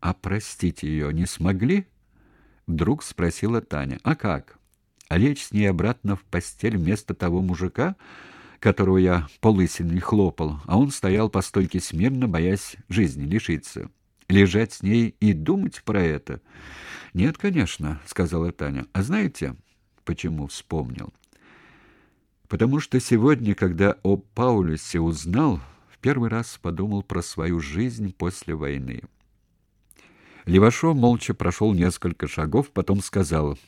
А простить ее не смогли? Вдруг спросила Таня. А как? А лечь с ней обратно в постель вместо того мужика, которого я полысиной хлопал, а он стоял по стойке смирно, боясь жизни лишиться. Лежать с ней и думать про это? Нет, конечно, сказала Таня. А знаете, почему вспомнил? Потому что сегодня, когда о Паулюсе узнал, в первый раз подумал про свою жизнь после войны. Левашов молча прошел несколько шагов, потом сказал: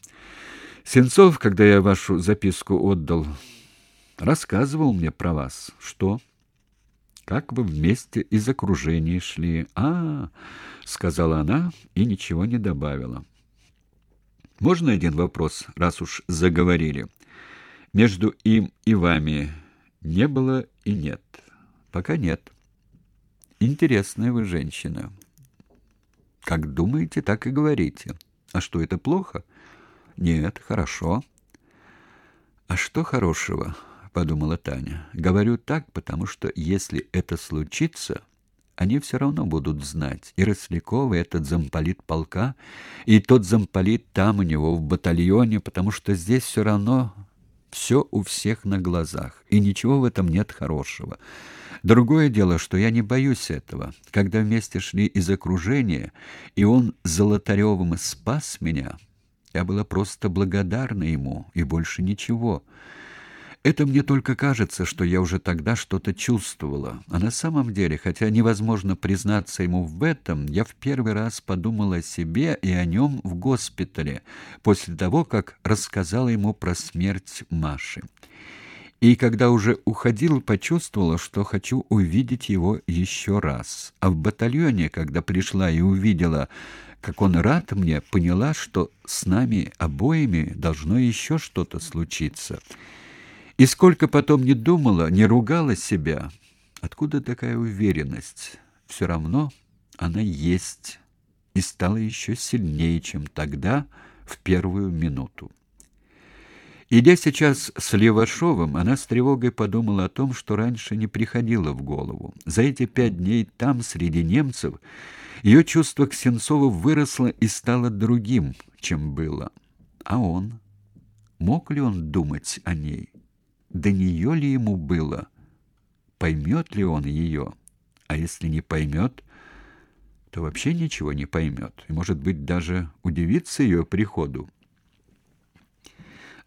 "Сенцов, когда я вашу записку отдал, рассказывал мне про вас. Что? Как вы вместе из окружения шли? А, сказала она и ничего не добавила. Можно один вопрос, раз уж заговорили? Между им и вами не было и нет. Пока нет. Интересная вы женщина. Как думаете, так и говорите. А что это плохо? Нет, хорошо. А что хорошего? подумала Таня. Говорю так, потому что если это случится, они все равно будут знать. И Росляков, и этот замполит полка, и тот замполит там у него в батальоне, потому что здесь все равно все у всех на глазах, и ничего в этом нет хорошего. Другое дело, что я не боюсь этого. Когда вместе шли из окружения, и он Золотаревым спас меня, я была просто благодарна ему, и больше ничего. Это мне только кажется, что я уже тогда что-то чувствовала. А на самом деле, хотя невозможно признаться ему в этом, я в первый раз подумала о себе и о нем в госпитале, после того, как рассказала ему про смерть Маши. И когда уже уходил, почувствовала, что хочу увидеть его еще раз. А в батальоне, когда пришла и увидела, как он рад мне, поняла, что с нами обоими должно еще что-то случиться. И сколько потом не думала, не ругала себя, откуда такая уверенность? Все равно она есть и стала еще сильнее, чем тогда, в первую минуту. Идя сейчас с Левашовым, она с тревогой подумала о том, что раньше не приходило в голову. За эти пять дней там, среди немцев, ее чувство к Сенцову выросло и стало другим, чем было. А он? Мог ли он думать о ней? До нее ли ему было? Поймет ли он ее? А если не поймет, то вообще ничего не поймет, и, может быть, даже удивится ее приходу.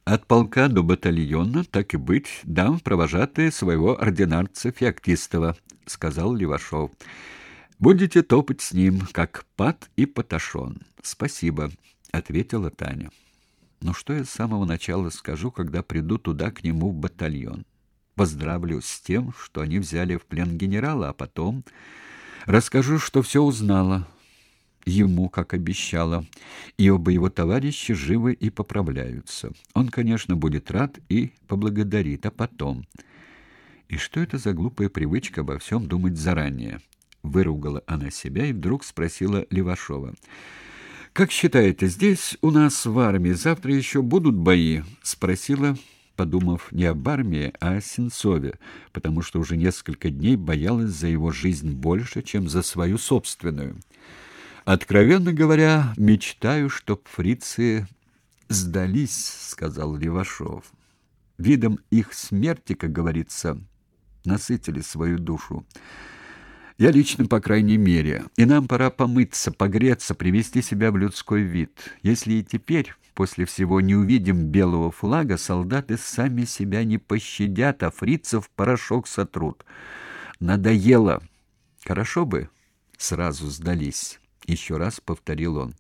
От полка до батальона, так и быть, дам провожатые своего ординарца Феоктистова, сказал Левашов. Будете топать с ним, как пат и поташон. Спасибо, ответила Таня. Но что я с самого начала скажу, когда приду туда к нему в батальон? Поздравлю с тем, что они взяли в плен генерала, а потом расскажу, что все узнала. Ему, как обещала, и оба его товарища живы и поправляются. Он, конечно, будет рад и поблагодарит, а потом... И что это за глупая привычка обо всем думать заранее? Выругала она себя и вдруг спросила Левашова. Как считаете, здесь у нас в армии завтра еще будут бои? спросила, подумав не об армии, а о Сенцове, потому что уже несколько дней боялась за его жизнь больше, чем за свою собственную. Откровенно говоря, мечтаю, чтоб фрицы сдались, сказал Левашов. Видом их смерти, как говорится, насытили свою душу. Я лично, по крайней мере. И нам пора помыться, погреться, привести себя в людской вид. Если и теперь, после всего, не увидим белого флага, солдаты сами себя не пощадят, а фрицев порошок сотрут. Надоело. Хорошо бы сразу сдались. Еще раз повторил он.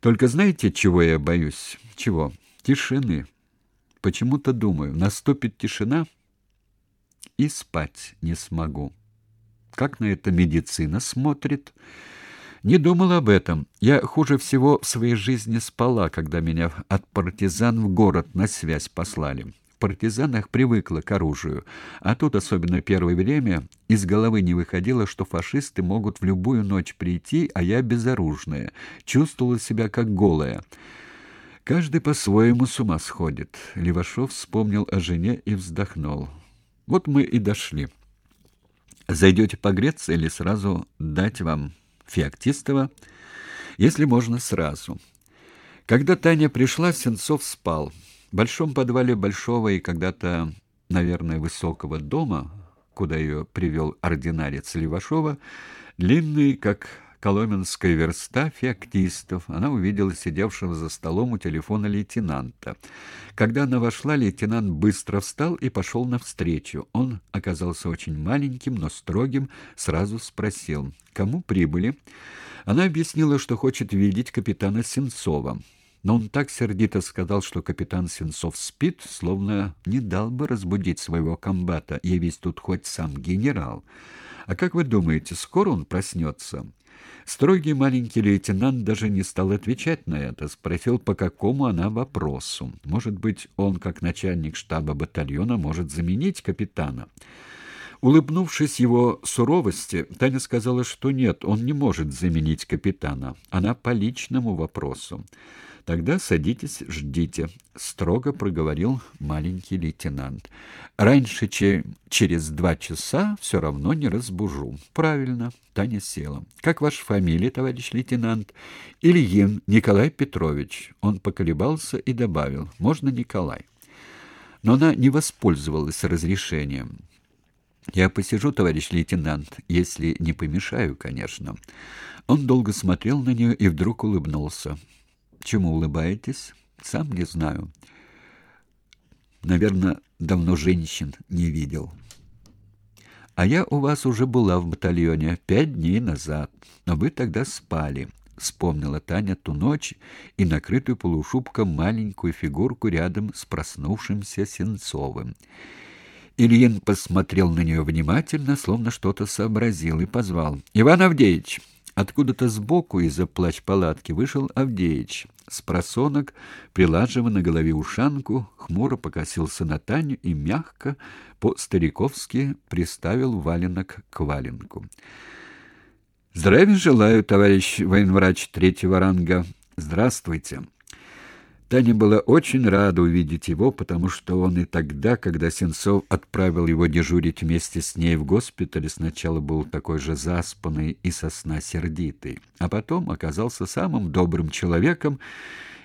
Только знаете, чего я боюсь? Чего? Тишины. Почему-то думаю, наступит тишина и спать не смогу. Как на это медицина смотрит? Не думала об этом. Я хуже всего в своей жизни спала, когда меня от партизан в город на связь послали. В партизанах привыкла к оружию, а тут, особенно первое время, из головы не выходило, что фашисты могут в любую ночь прийти, а я безоружная. Чувствовала себя как голая. Каждый по-своему с ума сходит. Левашов вспомнил о жене и вздохнул. Вот мы и дошли. Зайдете погреться или сразу дать вам Феоктистова, если можно сразу. Когда Таня пришла, Сенцов спал. В большом подвале большого и когда-то, наверное, высокого дома, куда ее привел ординарец Левашова, длинный, как коломенская верста феоктистов, она увидела сидевшего за столом у телефона лейтенанта. Когда она вошла, лейтенант быстро встал и пошел навстречу. Он оказался очень маленьким, но строгим, сразу спросил, кому прибыли. Она объяснила, что хочет видеть капитана Сенцова. Но он так сердито сказал, что капитан Сенцов спит, словно не дал бы разбудить своего комбата, явись тут хоть сам генерал. А как вы думаете, скоро он проснется?» Строгий маленький лейтенант даже не стал отвечать на это, спросил, по какому она вопросу. Может быть, он, как начальник штаба батальона, может заменить капитана. Улыбнувшись его суровости, Таня сказала, что нет, он не может заменить капитана. Она по личному вопросу. Тогда садитесь, ждите, строго проговорил маленький лейтенант. Раньше, чем через два часа, все равно не разбужу. Правильно, Таня села. Как ваша фамилия, товарищ лейтенант? Ильин Николай Петрович. Он поколебался и добавил: можно Николай. Но она не воспользовалась разрешением. Я посижу, товарищ лейтенант, если не помешаю, конечно. Он долго смотрел на нее и вдруг улыбнулся. Чему улыбаетесь? Сам не знаю. Наверное, давно женщин не видел. А я у вас уже была в батальоне пять дней назад, но вы тогда спали. Вспомнила Таня ту ночь и накрытую полушубком маленькую фигурку рядом с проснувшимся Сенцовым. Ильин посмотрел на нее внимательно, словно что-то сообразил, и позвал. «Иван Авдеевич!» Откуда-то сбоку из-за плащ-палатки вышел Авдеич. С просонок, прилаживая на голове ушанку, хмуро покосился на Таню и мягко, по-стариковски приставил валенок к валенку. «Здравия желаю, товарищ военврач третьего ранга. Здравствуйте!» Таня была очень рада увидеть его, потому что он и тогда, когда Сенцов отправил его дежурить вместе с ней в госпитале, сначала был такой же заспанный и сосна сердитый, а потом оказался самым добрым человеком,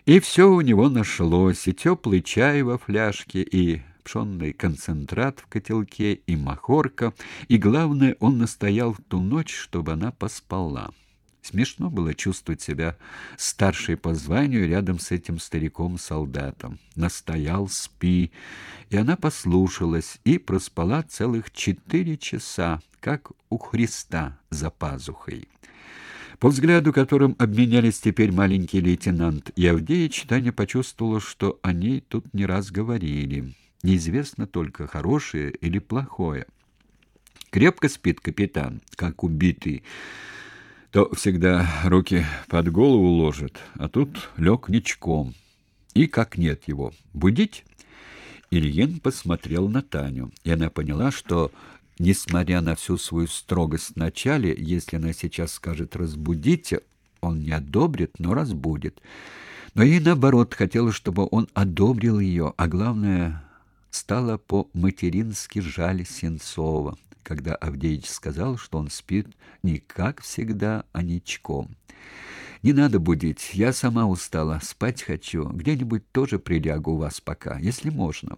и все у него нашлось, и теплый чай во фляжке, и пшенный концентрат в котелке, и махорка, и, главное, он настоял в ту ночь, чтобы она поспала. Смешно было чувствовать себя старшей по званию рядом с этим стариком-солдатом. Настоял «спи», и она послушалась и проспала целых четыре часа, как у Христа за пазухой. По взгляду, которым обменялись теперь маленький лейтенант и Авдеич, Таня почувствовала, что о ней тут не раз говорили. Неизвестно только, хорошее или плохое. Крепко спит капитан, как убитый, то всегда руки под голову ложит, а тут лег ничком. И как нет его, будить? Ильин посмотрел на Таню, и она поняла, что, несмотря на всю свою строгость в начале, если она сейчас скажет «разбудите», он не одобрит, но разбудит. Но ей, наоборот, хотелось, чтобы он одобрил ее, а главное, стало по-матерински жаль Сенцова когда Авдеич сказал, что он спит не как всегда, а ничком. «Не надо будить, я сама устала, спать хочу. Где-нибудь тоже прилягу у вас пока, если можно».